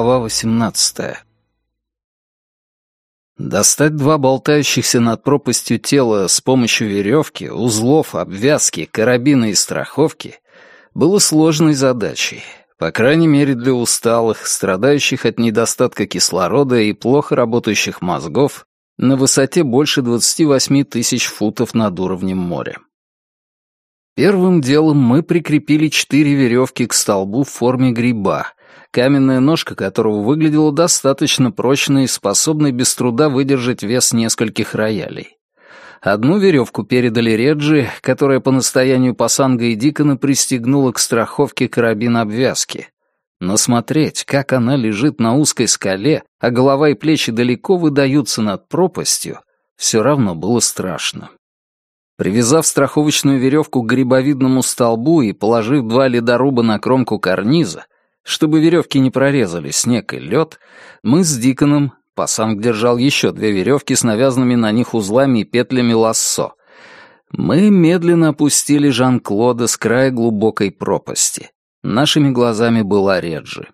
Глава 18 Достать два болтающихся над пропастью тела с помощью веревки, узлов, обвязки, карабина и страховки было сложной задачей, по крайней мере для усталых, страдающих от недостатка кислорода и плохо работающих мозгов на высоте больше 28 тысяч футов над уровнем моря. Первым делом мы прикрепили четыре веревки к столбу в форме гриба, каменная ножка которого выглядела достаточно прочной и способной без труда выдержать вес нескольких роялей. Одну веревку передали Реджи, которая по настоянию Пасанга и Дикона пристегнула к страховке карабин обвязки. Но смотреть, как она лежит на узкой скале, а голова и плечи далеко выдаются над пропастью, все равно было страшно. Привязав страховочную веревку к грибовидному столбу и положив два ледоруба на кромку карниза, чтобы веревки не прорезали снег и лед, мы с Диконом, Пасанг держал еще две веревки с навязанными на них узлами и петлями лассо. Мы медленно опустили Жан-Клода с края глубокой пропасти. Нашими глазами была Реджи.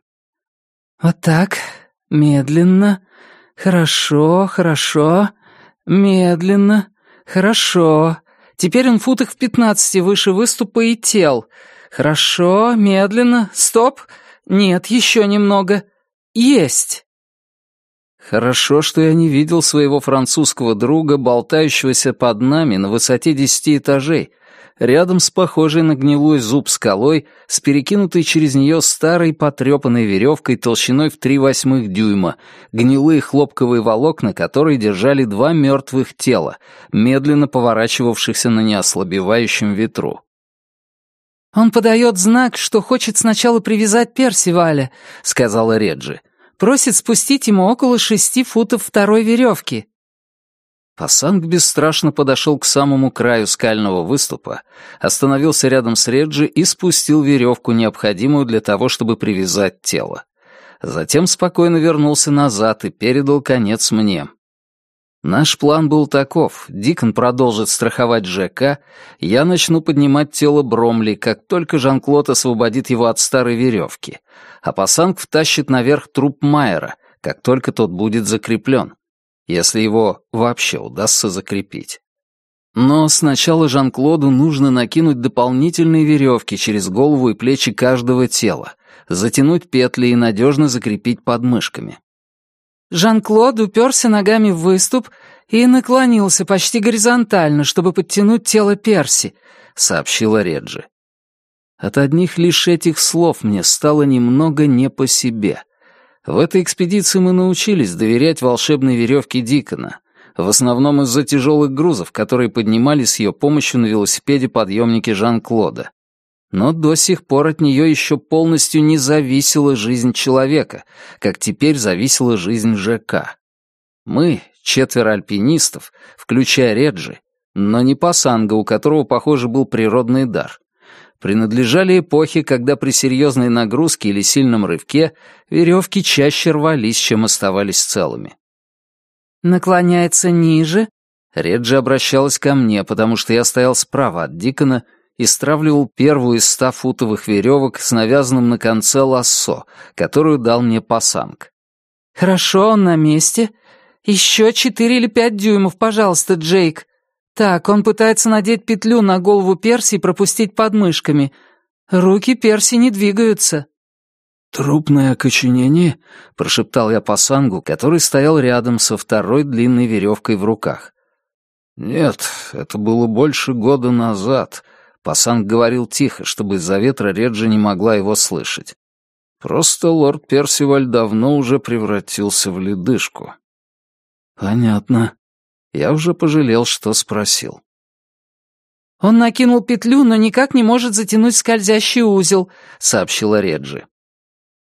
«Вот так, медленно, хорошо, хорошо, медленно, хорошо. Теперь он футах в пятнадцати выше выступа и тел. Хорошо, медленно, стоп, нет, еще немного. Есть!» Хорошо, что я не видел своего французского друга, болтающегося под нами на высоте десяти этажей, рядом с похожей на гнилой зуб скалой, с перекинутой через нее старой потрепанной веревкой толщиной в три восьмых дюйма, гнилые хлопковые волокна, которые держали два мертвых тела, медленно поворачивавшихся на неослабевающем ветру. «Он подает знак, что хочет сначала привязать Персиваля», — сказала Реджи. «Просит спустить ему около шести футов второй веревки». Пасанг бесстрашно подошел к самому краю скального выступа, остановился рядом с Реджи и спустил веревку, необходимую для того, чтобы привязать тело. Затем спокойно вернулся назад и передал конец мне. Наш план был таков. Дикон продолжит страховать ЖК, я начну поднимать тело Бромли, как только Жан-Клод освободит его от старой веревки, а Пасанг втащит наверх труп Майера, как только тот будет закреплен, если его вообще удастся закрепить. Но сначала Жан-Клоду нужно накинуть дополнительные веревки через голову и плечи каждого тела, затянуть петли и надежно закрепить подмышками. Жан-Клод уперся ногами в выступ и наклонился почти горизонтально, чтобы подтянуть тело Перси, сообщила Реджи. От одних лишь этих слов мне стало немного не по себе. В этой экспедиции мы научились доверять волшебной веревке Дикона, в основном из-за тяжелых грузов, которые поднимали с ее помощью на велосипеде подъемники Жан-Клода но до сих пор от нее еще полностью не зависела жизнь человека, как теперь зависела жизнь ЖК. Мы, четверо альпинистов, включая Реджи, но не Пасанга, у которого, похоже, был природный дар, принадлежали эпохе, когда при серьезной нагрузке или сильном рывке веревки чаще рвались, чем оставались целыми. «Наклоняется ниже?» Реджи обращалась ко мне, потому что я стоял справа от Дикона и стравливал первую из ста футовых веревок с навязанным на конце лассо, которую дал мне пасанг. «Хорошо, он на месте. Еще четыре или пять дюймов, пожалуйста, Джейк. Так, он пытается надеть петлю на голову Перси и пропустить подмышками. Руки Перси не двигаются». «Трупное окоченение?» — прошептал я пасангу, который стоял рядом со второй длинной веревкой в руках. «Нет, это было больше года назад», Пасанг говорил тихо, чтобы из-за ветра Реджи не могла его слышать. Просто лорд Персиваль давно уже превратился в ледышку. Понятно. Я уже пожалел, что спросил. «Он накинул петлю, но никак не может затянуть скользящий узел», — сообщила Реджи.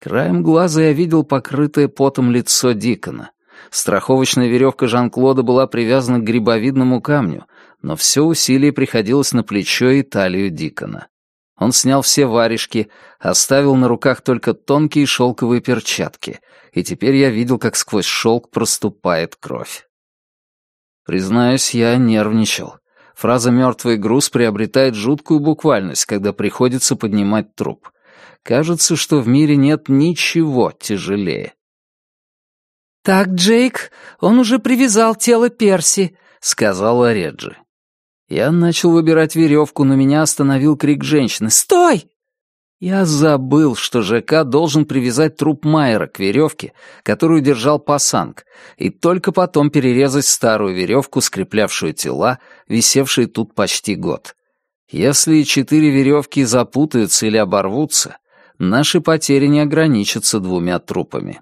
Краем глаза я видел покрытое потом лицо Дикона. Страховочная веревка Жан-Клода была привязана к грибовидному камню, но все усилие приходилось на плечо и талию Дикона. Он снял все варежки, оставил на руках только тонкие шелковые перчатки, и теперь я видел, как сквозь шелк проступает кровь. Признаюсь, я нервничал. Фраза «мертвый груз» приобретает жуткую буквальность, когда приходится поднимать труп. Кажется, что в мире нет ничего тяжелее. «Так, Джейк, он уже привязал тело Перси», — сказала Реджи. Я начал выбирать веревку, но меня остановил крик женщины. «Стой!» Я забыл, что ЖК должен привязать труп Майера к веревке, которую держал пасанг, и только потом перерезать старую веревку, скреплявшую тела, висевшие тут почти год. Если четыре веревки запутаются или оборвутся, наши потери не ограничатся двумя трупами.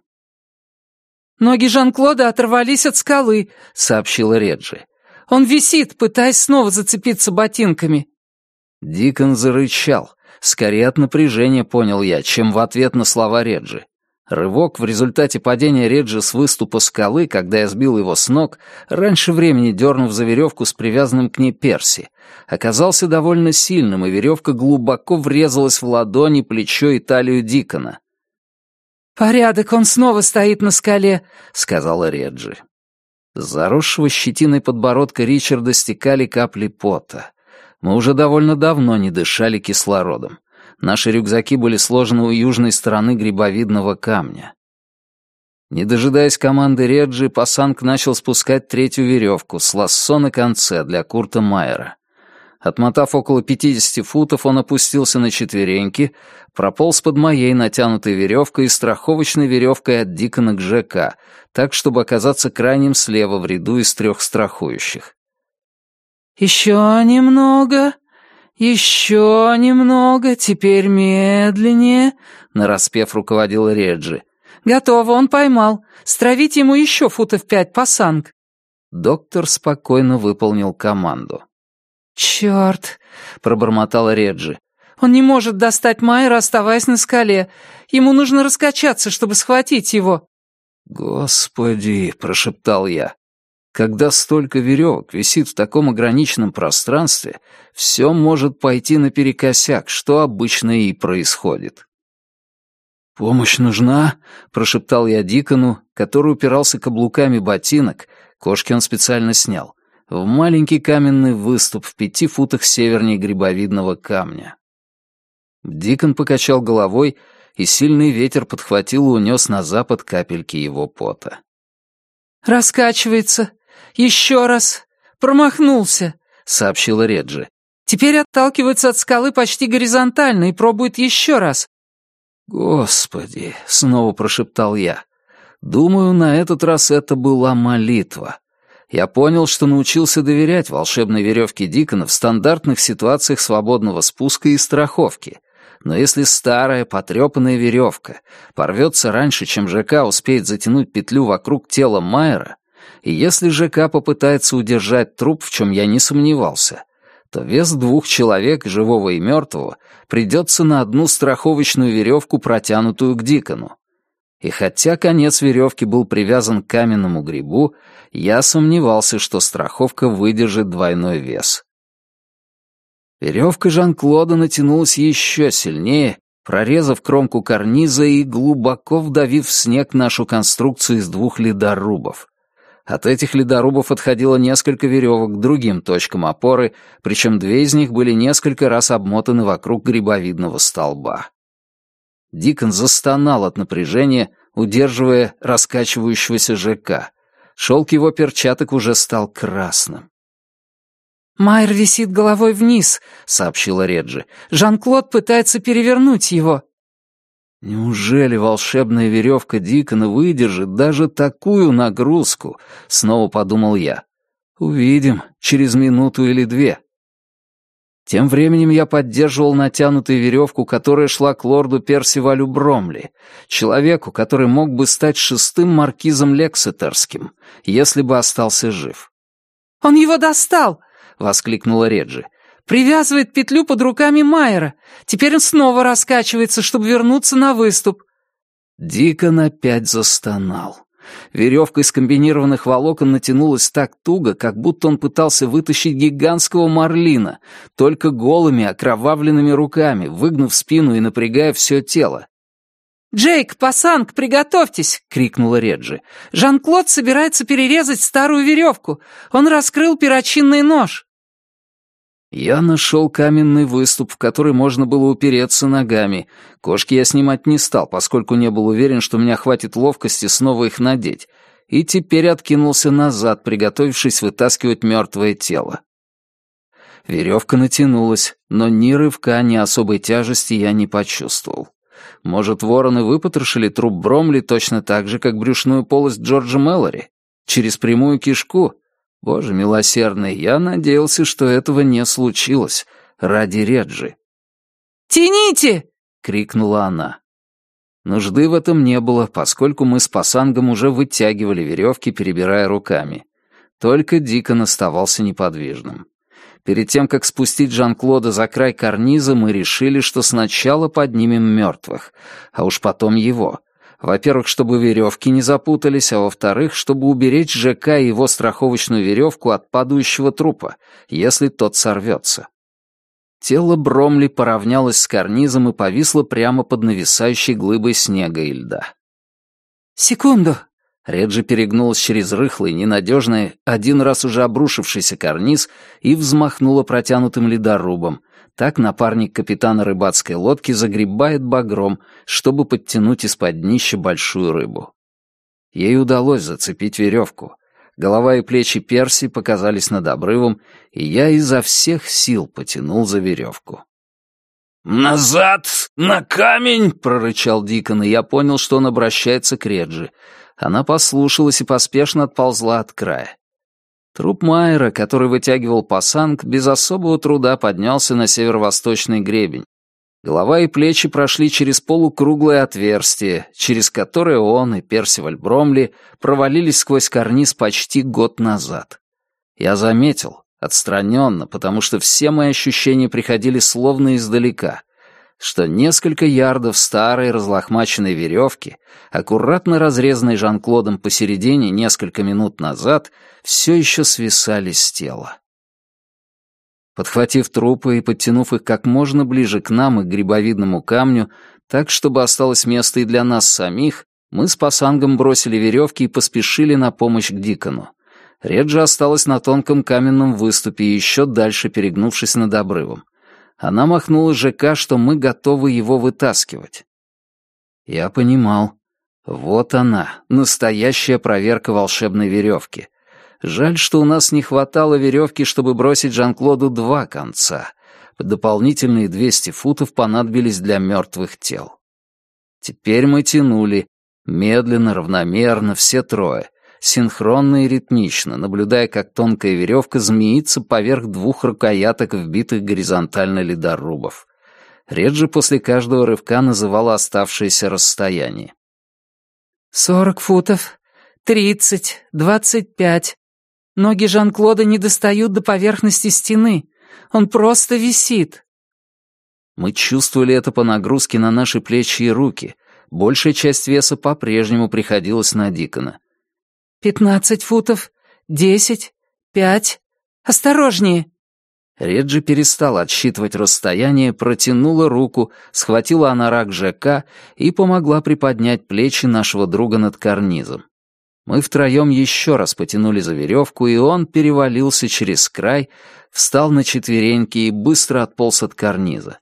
«Ноги Жан-Клода оторвались от скалы», — сообщила Реджи. «Он висит, пытаясь снова зацепиться ботинками». Дикон зарычал, Скорее от напряжения понял я, чем в ответ на слова Реджи. Рывок в результате падения Реджи с выступа скалы, когда я сбил его с ног, раньше времени дернув за веревку с привязанным к ней перси, оказался довольно сильным, и веревка глубоко врезалась в ладони, плечо и талию Дикона. «Порядок, он снова стоит на скале», — сказала Реджи. С заросшего щетиной подбородка Ричарда стекали капли пота. Мы уже довольно давно не дышали кислородом. Наши рюкзаки были сложены у южной стороны грибовидного камня. Не дожидаясь команды Реджи, Пасанг начал спускать третью веревку с лассо на конце для Курта Майера. Отмотав около 50 футов, он опустился на четвереньки, прополз под моей натянутой веревкой и страховочной веревкой от Дикона к ЖК, так, чтобы оказаться крайним слева в ряду из трех страхующих. «Еще немного, еще немного, теперь медленнее», — нараспев руководил Реджи. «Готово, он поймал. Стравите ему еще футов пять, пасанг». Доктор спокойно выполнил команду. «Черт!» — пробормотал Реджи. «Он не может достать Майера, оставаясь на скале. Ему нужно раскачаться, чтобы схватить его». «Господи!» — прошептал я. Когда столько веревок висит в таком ограниченном пространстве, все может пойти наперекосяк, что обычно и происходит. «Помощь нужна?» — прошептал я Дикону, который упирался каблуками ботинок, кошки он специально снял, в маленький каменный выступ в пяти футах севернее грибовидного камня. Дикон покачал головой, и сильный ветер подхватил и унес на запад капельки его пота. «Раскачивается», «Еще раз! Промахнулся!» — сообщила Реджи. «Теперь отталкивается от скалы почти горизонтально и пробует еще раз». «Господи!» — снова прошептал я. «Думаю, на этот раз это была молитва. Я понял, что научился доверять волшебной веревке Дикона в стандартных ситуациях свободного спуска и страховки. Но если старая, потрепанная веревка порвется раньше, чем ЖК успеет затянуть петлю вокруг тела Майера, и если ЖК попытается удержать труп, в чем я не сомневался, то вес двух человек, живого и мертвого, придется на одну страховочную веревку, протянутую к Дикону. И хотя конец веревки был привязан к каменному грибу, я сомневался, что страховка выдержит двойной вес. Веревка Жан-Клода натянулась еще сильнее, прорезав кромку карниза и глубоко вдавив в снег нашу конструкцию из двух ледорубов. От этих ледорубов отходило несколько веревок к другим точкам опоры, причем две из них были несколько раз обмотаны вокруг грибовидного столба. Дикон застонал от напряжения, удерживая раскачивающегося ЖК. Шелк его перчаток уже стал красным. «Майер висит головой вниз», — сообщила Реджи. «Жан-Клод пытается перевернуть его». Неужели волшебная веревка Дикона выдержит даже такую нагрузку? Снова подумал я. Увидим через минуту или две. Тем временем я поддерживал натянутую веревку, которая шла к лорду Персивалю Бромли, человеку, который мог бы стать шестым маркизом Лексетерским, если бы остался жив. «Он его достал!» — воскликнула Реджи. Привязывает петлю под руками Майера. Теперь он снова раскачивается, чтобы вернуться на выступ». Дикон опять застонал. Веревка из комбинированных волокон натянулась так туго, как будто он пытался вытащить гигантского марлина, только голыми окровавленными руками, выгнув спину и напрягая все тело. «Джейк, пасанг, приготовьтесь!» — крикнула Реджи. «Жан-Клод собирается перерезать старую веревку. Он раскрыл перочинный нож». Я нашел каменный выступ, в который можно было упереться ногами. Кошки я снимать не стал, поскольку не был уверен, что у меня хватит ловкости снова их надеть, и теперь откинулся назад, приготовившись вытаскивать мертвое тело. Веревка натянулась, но ни рывка, ни особой тяжести я не почувствовал. Может, вороны выпотрошили труп Бромли точно так же, как брюшную полость Джорджа Мэллори? Через прямую кишку? Боже милосердный, я надеялся, что этого не случилось. Ради Реджи. «Тяните!» — крикнула она. Нужды в этом не было, поскольку мы с пасангом уже вытягивали веревки, перебирая руками. Только Дикон оставался неподвижным. Перед тем, как спустить Жан-Клода за край карниза, мы решили, что сначала поднимем мертвых, а уж потом его — во-первых, чтобы веревки не запутались, а во-вторых, чтобы уберечь ЖК и его страховочную веревку от падающего трупа, если тот сорвется. Тело Бромли поравнялось с карнизом и повисло прямо под нависающей глыбой снега и льда. «Секунду!» Реджи перегнулась через рыхлый, ненадежный, один раз уже обрушившийся карниз и взмахнула протянутым ледорубом, так напарник капитана рыбацкой лодки загребает багром, чтобы подтянуть из-под днища большую рыбу. Ей удалось зацепить веревку. Голова и плечи Перси показались над обрывом, и я изо всех сил потянул за веревку. «Назад! На камень!» — прорычал Дикон, и я понял, что он обращается к Реджи. Она послушалась и поспешно отползла от края. Труп Майера, который вытягивал пасанг, без особого труда поднялся на северо-восточный гребень. Голова и плечи прошли через полукруглое отверстие, через которое он и Персиваль Бромли провалились сквозь карниз почти год назад. Я заметил, отстраненно, потому что все мои ощущения приходили словно издалека, что несколько ярдов старой разлохмаченной веревки, аккуратно разрезанной Жан-Клодом посередине несколько минут назад, все еще свисали с тела. Подхватив трупы и подтянув их как можно ближе к нам и к грибовидному камню, так, чтобы осталось место и для нас самих, мы с пасангом бросили веревки и поспешили на помощь к Дикону. Реджи осталась на тонком каменном выступе, еще дальше перегнувшись над обрывом. Она махнула ЖК, что мы готовы его вытаскивать. Я понимал. Вот она, настоящая проверка волшебной веревки. Жаль, что у нас не хватало веревки, чтобы бросить Жан-Клоду два конца. Дополнительные 200 футов понадобились для мертвых тел. Теперь мы тянули, медленно, равномерно, все трое — синхронно и ритмично, наблюдая, как тонкая веревка змеится поверх двух рукояток, вбитых горизонтально ледорубов. Реджи после каждого рывка называла оставшееся расстояние. «Сорок футов, тридцать, двадцать пять. Ноги Жан-Клода не достают до поверхности стены. Он просто висит». Мы чувствовали это по нагрузке на наши плечи и руки. Большая часть веса по-прежнему приходилась на Дикона. «Пятнадцать футов, десять, пять. Осторожнее!» Реджи перестала отсчитывать расстояние, протянула руку, схватила анорак ЖК и помогла приподнять плечи нашего друга над карнизом. Мы втроем еще раз потянули за веревку, и он перевалился через край, встал на четвереньки и быстро отполз от карниза.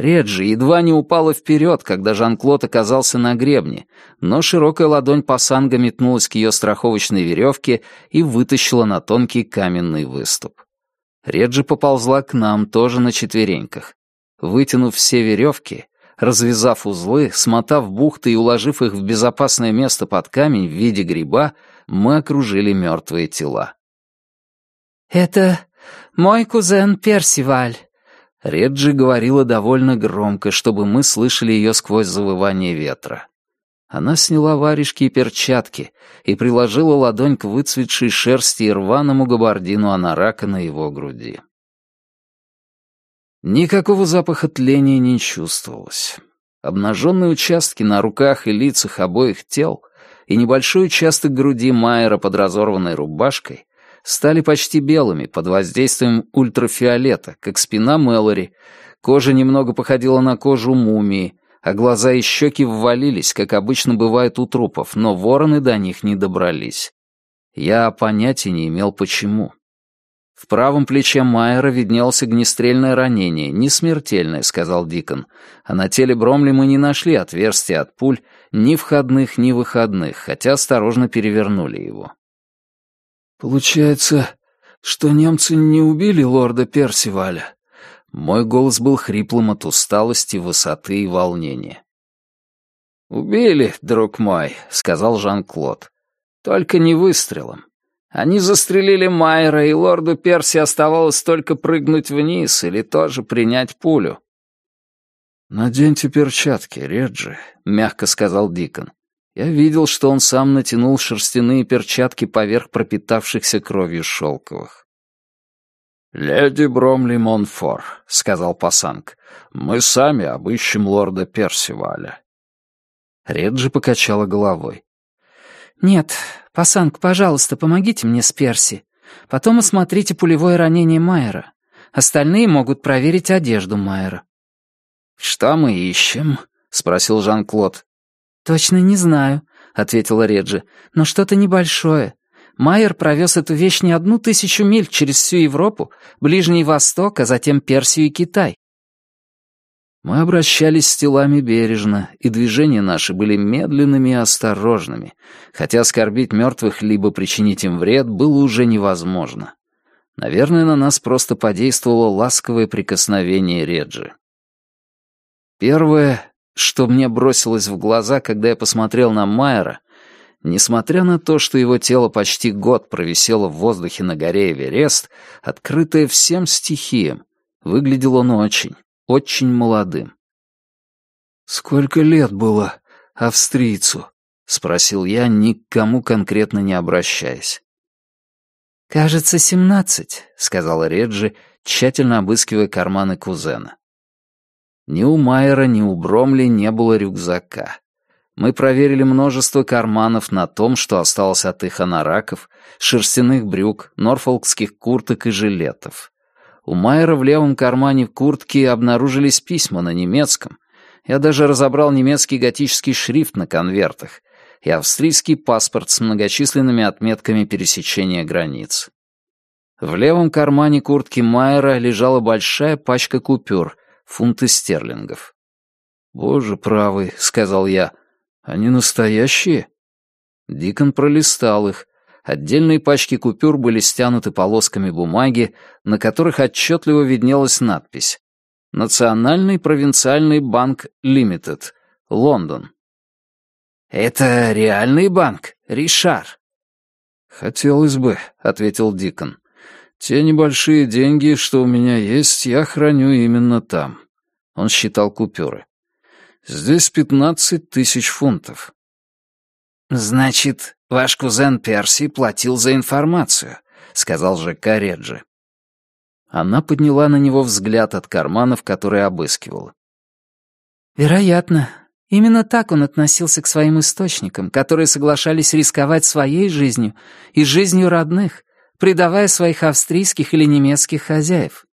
Реджи едва не упала вперед, когда Жан-Клод оказался на гребне, но широкая ладонь пасанга метнулась к ее страховочной веревке и вытащила на тонкий каменный выступ. Реджи поползла к нам тоже на четвереньках. Вытянув все веревки, развязав узлы, смотав бухты и уложив их в безопасное место под камень в виде гриба, мы окружили мертвые тела. «Это мой кузен Персиваль», Реджи говорила довольно громко, чтобы мы слышали ее сквозь завывание ветра. Она сняла варежки и перчатки и приложила ладонь к выцветшей шерсти и рваному габардину анарака на его груди. Никакого запаха тления не чувствовалось. Обнаженные участки на руках и лицах обоих тел и небольшой участок груди Майера под разорванной рубашкой стали почти белыми под воздействием ультрафиолета, как спина Мэлори. Кожа немного походила на кожу мумии, а глаза и щеки ввалились, как обычно бывает у трупов, но вороны до них не добрались. Я понятия не имел, почему. В правом плече Майера виднелось огнестрельное ранение, не смертельное, сказал Дикон, а на теле Бромли мы не нашли отверстия от пуль, ни входных, ни выходных, хотя осторожно перевернули его. «Получается, что немцы не убили лорда Персиваля?» Мой голос был хриплым от усталости, высоты и волнения. «Убили, друг мой», — сказал Жан-Клод. «Только не выстрелом. Они застрелили Майера, и лорду Перси оставалось только прыгнуть вниз или тоже принять пулю. «Наденьте перчатки, Реджи», — мягко сказал Дикон. Я видел, что он сам натянул шерстяные перчатки поверх пропитавшихся кровью шелковых. «Леди Бромли Монфор», — сказал Пасанг, — «мы сами обыщем лорда Персиваля». Реджи покачала головой. «Нет, Пасанг, пожалуйста, помогите мне с Перси. Потом осмотрите пулевое ранение Майера. Остальные могут проверить одежду Майера». «Что мы ищем?» — спросил Жан-Клод. «Точно не знаю», — ответила Реджи, — «но что-то небольшое. Майер провез эту вещь не одну тысячу миль через всю Европу, Ближний Восток, а затем Персию и Китай. Мы обращались с телами бережно, и движения наши были медленными и осторожными, хотя оскорбить мертвых либо причинить им вред было уже невозможно. Наверное, на нас просто подействовало ласковое прикосновение Реджи. Первое, что мне бросилось в глаза, когда я посмотрел на Майера, несмотря на то, что его тело почти год провисело в воздухе на горе Эверест, открытое всем стихиям, выглядел он очень, очень молодым. «Сколько лет было австрийцу?» — спросил я, ни к кому конкретно не обращаясь. «Кажется, семнадцать», — сказала Реджи, тщательно обыскивая карманы кузена. Ни у Майера, ни у Бромли не было рюкзака. Мы проверили множество карманов на том, что осталось от их анораков, шерстяных брюк, норфолкских курток и жилетов. У Майера в левом кармане куртки обнаружились письма на немецком. Я даже разобрал немецкий готический шрифт на конвертах и австрийский паспорт с многочисленными отметками пересечения границ. В левом кармане куртки Майера лежала большая пачка купюр, фунты стерлингов. «Боже правый», — сказал я, — «они настоящие?» Дикон пролистал их, Отдельные пачки купюр были стянуты полосками бумаги, на которых отчетливо виднелась надпись «Национальный провинциальный банк Лимитед, Лондон». «Это реальный банк, Ришар?» «Хотелось бы», — ответил Дикон. «Те небольшие деньги, что у меня есть, я храню именно там». Он считал купюры. «Здесь пятнадцать тысяч фунтов». «Значит, ваш кузен Перси платил за информацию», — сказал ЖК Реджи. Она подняла на него взгляд от карманов, которые обыскивала. «Вероятно. Именно так он относился к своим источникам, которые соглашались рисковать своей жизнью и жизнью родных, предавая своих австрийских или немецких хозяев.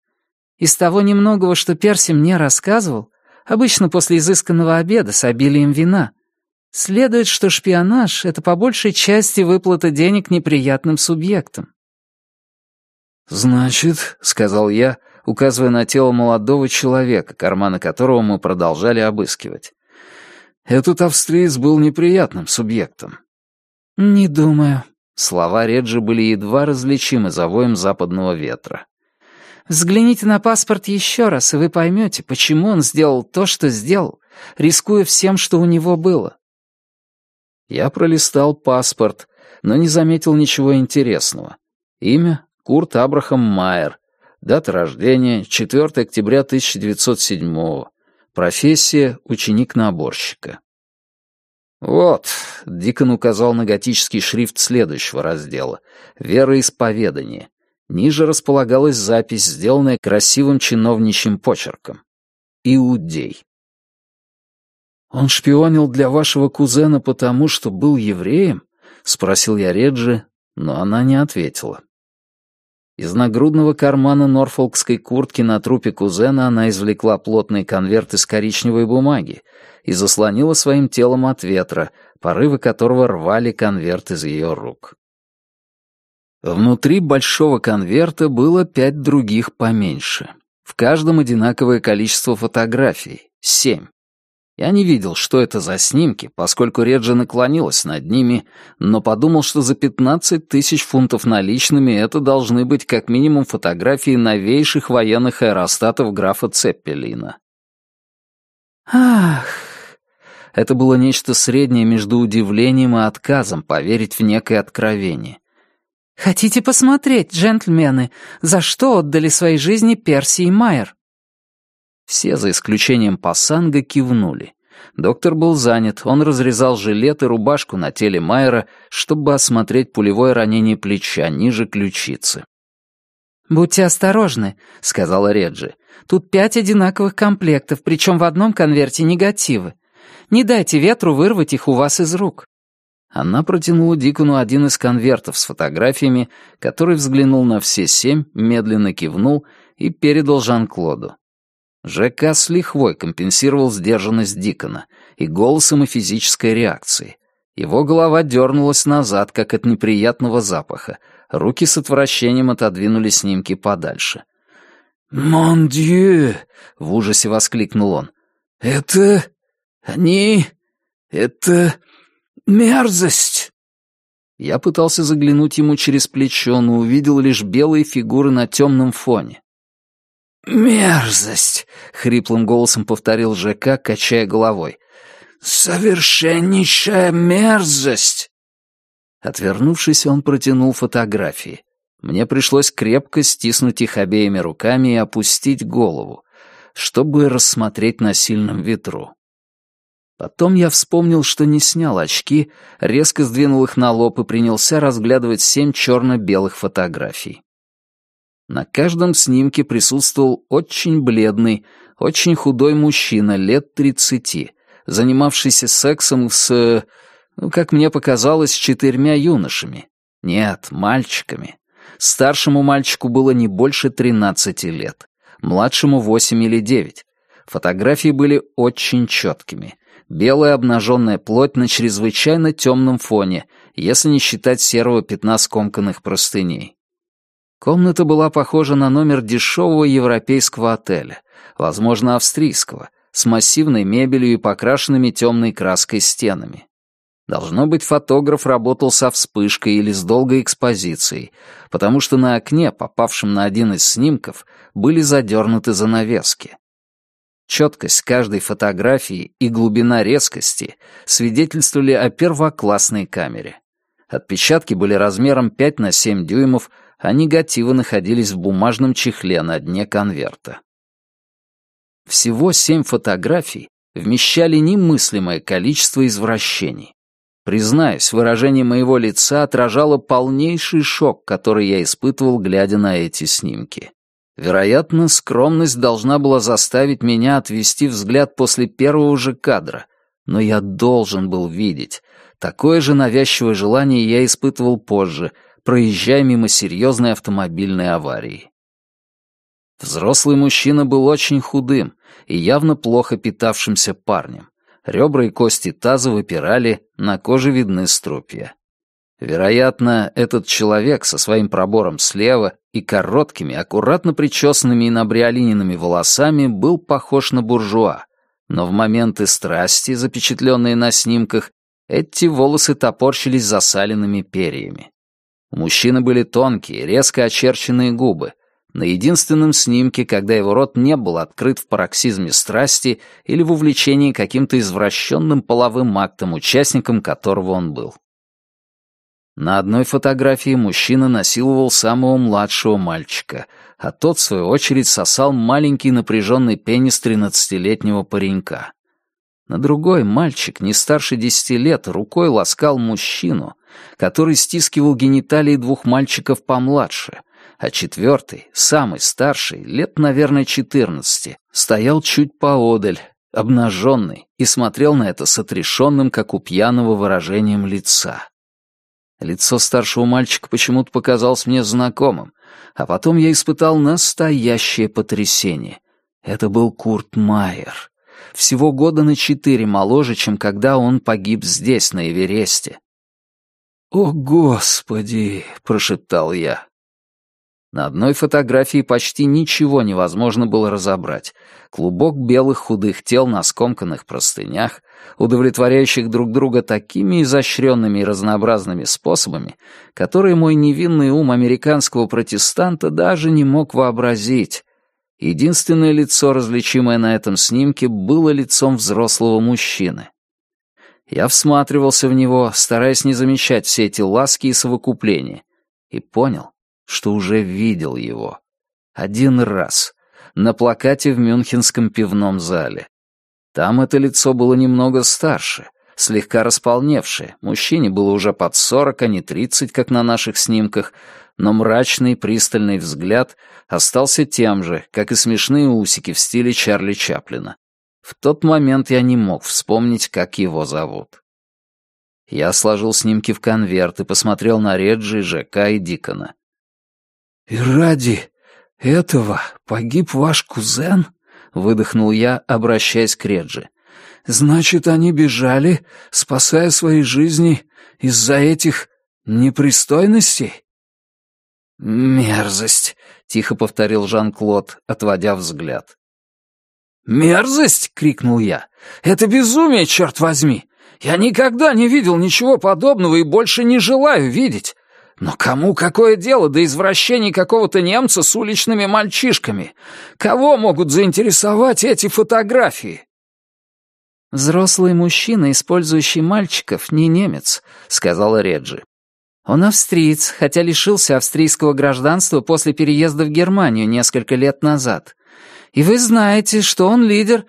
Из того немногого, что Перси мне рассказывал, обычно после изысканного обеда с обилием вина, Следует, что шпионаж — это по большей части выплата денег неприятным субъектам. «Значит», — сказал я, указывая на тело молодого человека, карманы которого мы продолжали обыскивать, «этот австриец был неприятным субъектом». «Не думаю». Слова Реджи были едва различимы за воем западного ветра. «Взгляните на паспорт еще раз, и вы поймете, почему он сделал то, что сделал, рискуя всем, что у него было. Я пролистал паспорт, но не заметил ничего интересного. Имя — Курт Абрахам Майер. Дата рождения — 4 октября 1907 Профессия — ученик наборщика. «Вот», — Дикон указал на готический шрифт следующего раздела — «Вероисповедание». Ниже располагалась запись, сделанная красивым чиновничьим почерком. «Иудей». «Он шпионил для вашего кузена потому, что был евреем?» — спросил я Реджи, но она не ответила. Из нагрудного кармана норфолкской куртки на трупе кузена она извлекла плотный конверт из коричневой бумаги и заслонила своим телом от ветра, порывы которого рвали конверт из ее рук. Внутри большого конверта было пять других поменьше. В каждом одинаковое количество фотографий — семь. Я не видел, что это за снимки, поскольку Реджи наклонилась над ними, но подумал, что за 15 тысяч фунтов наличными это должны быть как минимум фотографии новейших военных аэростатов графа Цеппелина. «Ах!» Это было нечто среднее между удивлением и отказом поверить в некое откровение. «Хотите посмотреть, джентльмены, за что отдали свои жизни Перси и Майер?» Все, за исключением Пассанга, кивнули. Доктор был занят, он разрезал жилет и рубашку на теле Майера, чтобы осмотреть пулевое ранение плеча ниже ключицы. «Будьте осторожны», — сказала Реджи. «Тут пять одинаковых комплектов, причем в одном конверте негативы. Не дайте ветру вырвать их у вас из рук». Она протянула Дикону один из конвертов с фотографиями, который взглянул на все семь, медленно кивнул и передал Жан-Клоду. ЖК с лихвой компенсировал сдержанность Дикона и голосом, и физической реакцией. Его голова дернулась назад, как от неприятного запаха. Руки с отвращением отодвинули снимки подальше. «Мон дью!» — в ужасе воскликнул он. «Это... они... это... мерзость!» Я пытался заглянуть ему через плечо, но увидел лишь белые фигуры на темном фоне. «Мерзость!» — хриплым голосом повторил ЖК, качая головой. «Совершеннейшая мерзость!» Отвернувшись, он протянул фотографии. Мне пришлось крепко стиснуть их обеими руками и опустить голову, чтобы рассмотреть на сильном ветру. Потом я вспомнил, что не снял очки, резко сдвинул их на лоб и принялся разглядывать семь черно-белых фотографий. На каждом снимке присутствовал очень бледный, очень худой мужчина лет тридцати, занимавшийся сексом с, ну, как мне показалось, четырьмя юношами. Нет, мальчиками. Старшему мальчику было не больше тринадцати лет, младшему восемь или девять. Фотографии были очень четкими. Белая обнаженная плоть на чрезвычайно темном фоне, если не считать серого пятна скомканных простыней. Комната была похожа на номер дешевого европейского отеля, возможно, австрийского, с массивной мебелью и покрашенными темной краской стенами. Должно быть, фотограф работал со вспышкой или с долгой экспозицией, потому что на окне, попавшем на один из снимков, были задернуты занавески. Четкость каждой фотографии и глубина резкости свидетельствовали о первоклассной камере. Отпечатки были размером 5 на 7 дюймов, а негативы находились в бумажном чехле на дне конверта. Всего семь фотографий вмещали немыслимое количество извращений. Признаюсь, выражение моего лица отражало полнейший шок, который я испытывал, глядя на эти снимки. Вероятно, скромность должна была заставить меня отвести взгляд после первого же кадра, но я должен был видеть. Такое же навязчивое желание я испытывал позже — проезжая мимо серьезной автомобильной аварии. Взрослый мужчина был очень худым и явно плохо питавшимся парнем. Ребра и кости таза выпирали, на коже видны струпья. Вероятно, этот человек со своим пробором слева и короткими, аккуратно причесанными и набриолиненными волосами был похож на буржуа, но в моменты страсти, запечатленные на снимках, эти волосы топорщились засаленными перьями. У мужчины были тонкие, резко очерченные губы. На единственном снимке, когда его рот не был открыт в пароксизме страсти или в увлечении каким-то извращенным половым актом, участником которого он был. На одной фотографии мужчина насиловал самого младшего мальчика, а тот, в свою очередь, сосал маленький напряженный пенис тринадцатилетнего паренька. На другой мальчик, не старше десяти лет, рукой ласкал мужчину, который стискивал гениталии двух мальчиков помладше, а четвертый, самый старший, лет, наверное, четырнадцати, стоял чуть поодаль, обнаженный, и смотрел на это с отрешенным, как у пьяного, выражением лица. Лицо старшего мальчика почему-то показалось мне знакомым, а потом я испытал настоящее потрясение. Это был Курт Майер всего года на четыре моложе, чем когда он погиб здесь, на Эвересте. «О, Господи!» — прошептал я. На одной фотографии почти ничего невозможно было разобрать. Клубок белых худых тел на скомканных простынях, удовлетворяющих друг друга такими изощренными и разнообразными способами, которые мой невинный ум американского протестанта даже не мог вообразить. Единственное лицо, различимое на этом снимке, было лицом взрослого мужчины. Я всматривался в него, стараясь не замечать все эти ласки и совокупления, и понял, что уже видел его. Один раз. На плакате в Мюнхенском пивном зале. Там это лицо было немного старше, слегка располневшее. Мужчине было уже под сорок, а не тридцать, как на наших снимках, но мрачный пристальный взгляд остался тем же, как и смешные усики в стиле Чарли Чаплина. В тот момент я не мог вспомнить, как его зовут. Я сложил снимки в конверт и посмотрел на Реджи, ЖК и Дикона. «И ради этого погиб ваш кузен?» — выдохнул я, обращаясь к Реджи. «Значит, они бежали, спасая свои жизни из-за этих непристойностей?» «Мерзость», — тихо повторил Жан-Клод, отводя взгляд. «Мерзость!» — крикнул я. «Это безумие, черт возьми! Я никогда не видел ничего подобного и больше не желаю видеть. Но кому какое дело до извращений какого-то немца с уличными мальчишками? Кого могут заинтересовать эти фотографии?» «Взрослый мужчина, использующий мальчиков, не немец», — сказала Реджи. «Он австриец, хотя лишился австрийского гражданства после переезда в Германию несколько лет назад. И вы знаете, что он лидер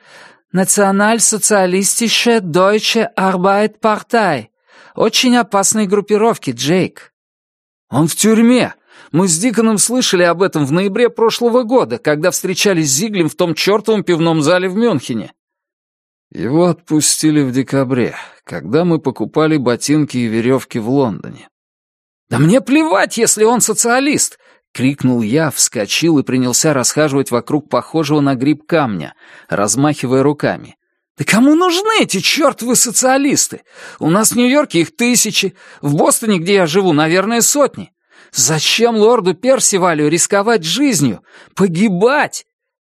Националь-социалистische Deutsche Arbeitpartei, очень опасной группировки, Джейк. «Он в тюрьме. Мы с Диконом слышали об этом в ноябре прошлого года, когда встречались с Зиглем в том чертовом пивном зале в Мюнхене». Его отпустили в декабре, когда мы покупали ботинки и веревки в Лондоне. «Да мне плевать, если он социалист!» — крикнул я, вскочил и принялся расхаживать вокруг похожего на гриб камня, размахивая руками. «Да кому нужны эти чертовы социалисты? У нас в Нью-Йорке их тысячи, в Бостоне, где я живу, наверное, сотни. Зачем лорду Персивалю рисковать жизнью? Погибать?»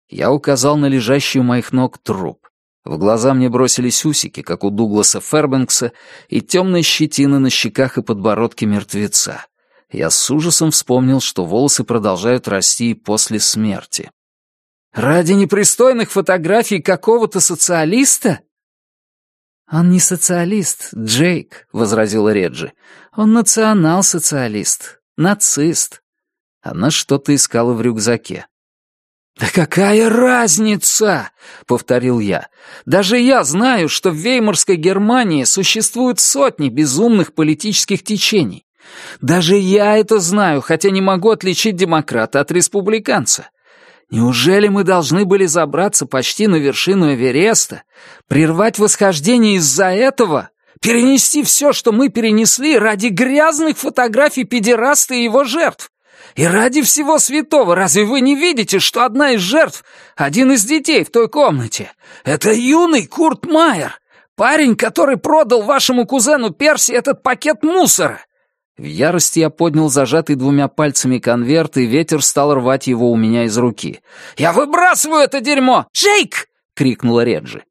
Я указал на лежащий у моих ног труп. В глаза мне бросились усики, как у Дугласа Фербенкса, и темные щетины на щеках и подбородке мертвеца. Я с ужасом вспомнил, что волосы продолжают расти после смерти. Ради непристойных фотографий какого-то социалиста? Он не социалист, Джейк, возразила Реджи. Он национал-социалист, нацист. Она что-то искала в рюкзаке. «Да какая разница?» — повторил я. «Даже я знаю, что в Веймарской Германии существуют сотни безумных политических течений. Даже я это знаю, хотя не могу отличить демократа от республиканца. Неужели мы должны были забраться почти на вершину Эвереста, прервать восхождение из-за этого, перенести все, что мы перенесли, ради грязных фотографий педераста и его жертв? И ради всего святого, разве вы не видите, что одна из жертв, один из детей в той комнате, это юный Курт Майер, парень, который продал вашему кузену Перси этот пакет мусора? В ярости я поднял зажатый двумя пальцами конверт, и ветер стал рвать его у меня из руки. «Я выбрасываю это дерьмо! Джейк!» — крикнула Реджи.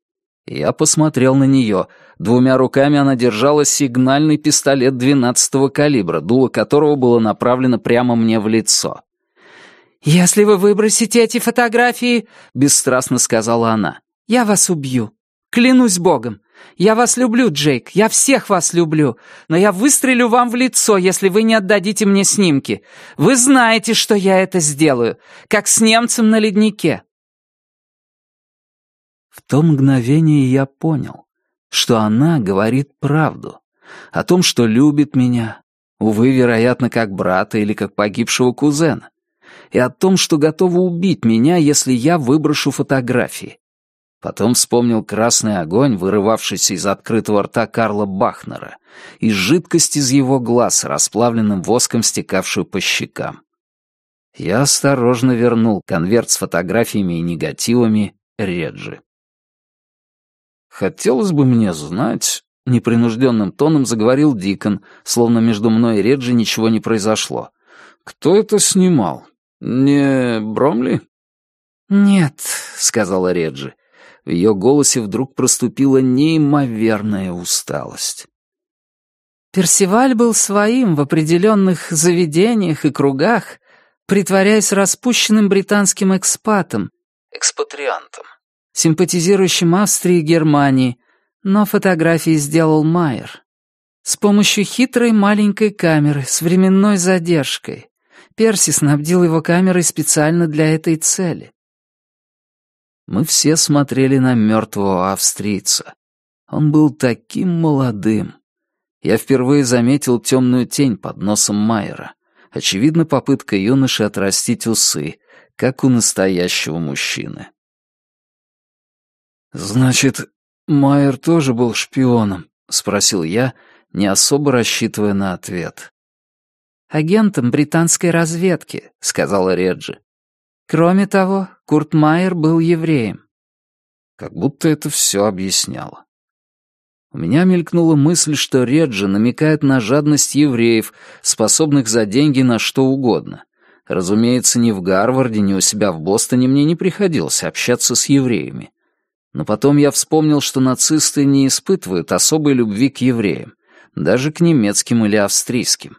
Я посмотрел на нее. Двумя руками она держала сигнальный пистолет двенадцатого калибра, дуло которого было направлено прямо мне в лицо. «Если вы выбросите эти фотографии, — бесстрастно сказала она, — я вас убью. Клянусь богом. Я вас люблю, Джейк, я всех вас люблю, но я выстрелю вам в лицо, если вы не отдадите мне снимки. Вы знаете, что я это сделаю, как с немцем на леднике». В то мгновение я понял, что она говорит правду. О том, что любит меня, увы, вероятно, как брата или как погибшего кузена. И о том, что готова убить меня, если я выброшу фотографии. Потом вспомнил красный огонь, вырывавшийся из открытого рта Карла Бахнера, и жидкость из его глаз, расплавленным воском, стекавшую по щекам. Я осторожно вернул конверт с фотографиями и негативами Реджи. «Хотелось бы мне знать, — непринужденным тоном заговорил Дикон, словно между мной и Реджи ничего не произошло. «Кто это снимал? Не Бромли?» «Нет», — сказала Реджи. В ее голосе вдруг проступила неимоверная усталость. Персиваль был своим в определенных заведениях и кругах, притворяясь распущенным британским экспатом, экспатриантом, симпатизирующим Австрии и Германии, но фотографии сделал Майер. С помощью хитрой маленькой камеры с временной задержкой. Перси снабдил его камерой специально для этой цели. Мы все смотрели на мертвого австрийца. Он был таким молодым. Я впервые заметил темную тень под носом Майера. Очевидно, попытка юноши отрастить усы, как у настоящего мужчины. «Значит, Майер тоже был шпионом?» — спросил я, не особо рассчитывая на ответ. «Агентом британской разведки», — сказала Реджи. Кроме того, Курт Майер был евреем. Как будто это все объясняло. У меня мелькнула мысль, что Реджи намекает на жадность евреев, способных за деньги на что угодно. Разумеется, ни в Гарварде, ни у себя в Бостоне мне не приходилось общаться с евреями. Но потом я вспомнил, что нацисты не испытывают особой любви к евреям, даже к немецким или австрийским.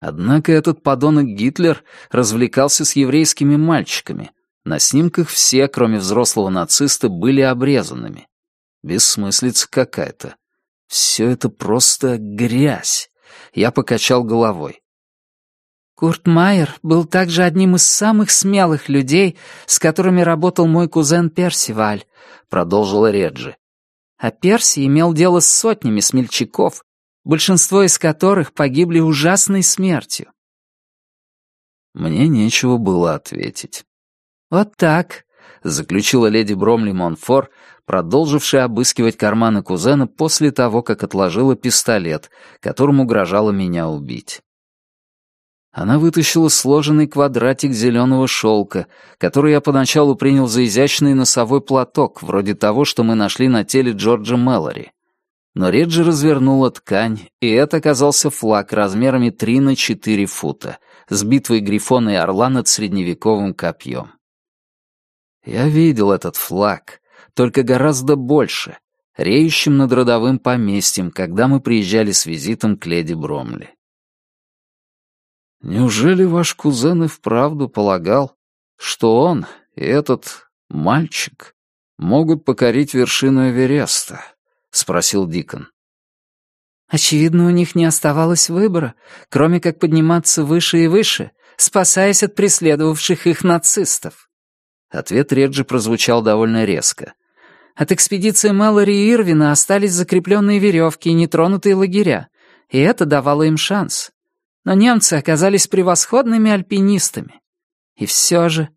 Однако этот подонок Гитлер развлекался с еврейскими мальчиками. На снимках все, кроме взрослого нациста, были обрезанными. Бессмыслица какая-то. Все это просто грязь. Я покачал головой. Курт Майер был также одним из самых смелых людей, с которыми работал мой кузен Персиваль, продолжила Реджи. А Перси имел дело с сотнями смельчаков, большинство из которых погибли ужасной смертью. Мне нечего было ответить. «Вот так», — заключила леди Бромли Монфор, продолжившая обыскивать карманы кузена после того, как отложила пистолет, которым угрожала меня убить. Она вытащила сложенный квадратик зеленого шелка, который я поначалу принял за изящный носовой платок, вроде того, что мы нашли на теле Джорджа Мэллори. Но Реджи развернула ткань, и это оказался флаг размерами 3 на 4 фута, с битвой Грифона и Орла над средневековым копьем. Я видел этот флаг, только гораздо больше, реющим над родовым поместьем, когда мы приезжали с визитом к леди Бромли. Неужели ваш кузен и вправду полагал, что он и этот мальчик могут покорить вершину Эвереста? — спросил Дикон. «Очевидно, у них не оставалось выбора, кроме как подниматься выше и выше, спасаясь от преследовавших их нацистов». Ответ Реджи прозвучал довольно резко. От экспедиции Мэлори и Ирвина остались закрепленные веревки и нетронутые лагеря, и это давало им шанс. Но немцы оказались превосходными альпинистами. И все же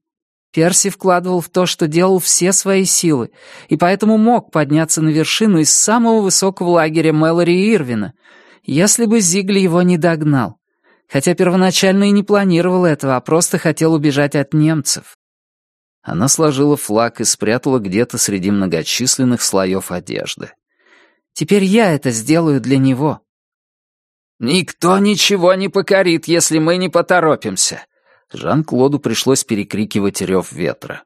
Перси вкладывал в то, что делал все свои силы, и поэтому мог подняться на вершину из самого высокого лагеря Мэлори Ирвина, если бы Зигли его не догнал. Хотя первоначально и не планировал этого, а просто хотел убежать от немцев. Она сложила флаг и спрятала где-то среди многочисленных слоев одежды. «Теперь я это сделаю для него». «Никто ничего не покорит, если мы не поторопимся», Жан-Клоду пришлось перекрикивать рев ветра.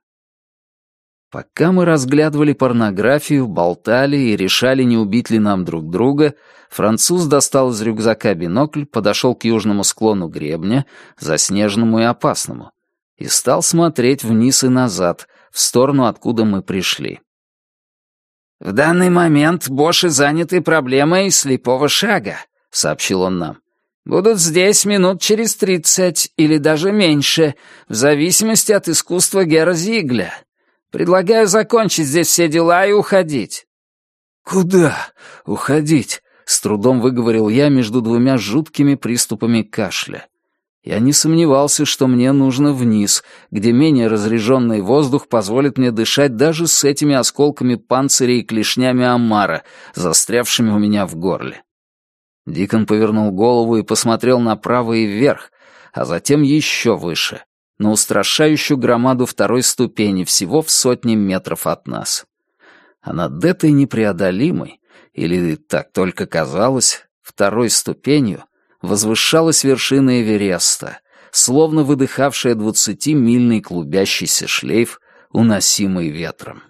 Пока мы разглядывали порнографию, болтали и решали, не убить ли нам друг друга, француз достал из рюкзака бинокль, подошел к южному склону гребня, заснеженному и опасному, и стал смотреть вниз и назад, в сторону, откуда мы пришли. «В данный момент Боши заняты проблемой слепого шага», — сообщил он нам. Будут здесь минут через тридцать или даже меньше, в зависимости от искусства Гера Зигля. Предлагаю закончить здесь все дела и уходить». «Куда уходить?» — с трудом выговорил я между двумя жуткими приступами кашля. Я не сомневался, что мне нужно вниз, где менее разреженный воздух позволит мне дышать даже с этими осколками панциря и клешнями омара, застрявшими у меня в горле. Дикон повернул голову и посмотрел направо и вверх, а затем еще выше, на устрашающую громаду второй ступени всего в сотни метров от нас. А над этой непреодолимой, или так только казалось, второй ступенью возвышалась вершина Эвереста, словно выдыхавшая двадцатимильный клубящийся шлейф, уносимый ветром.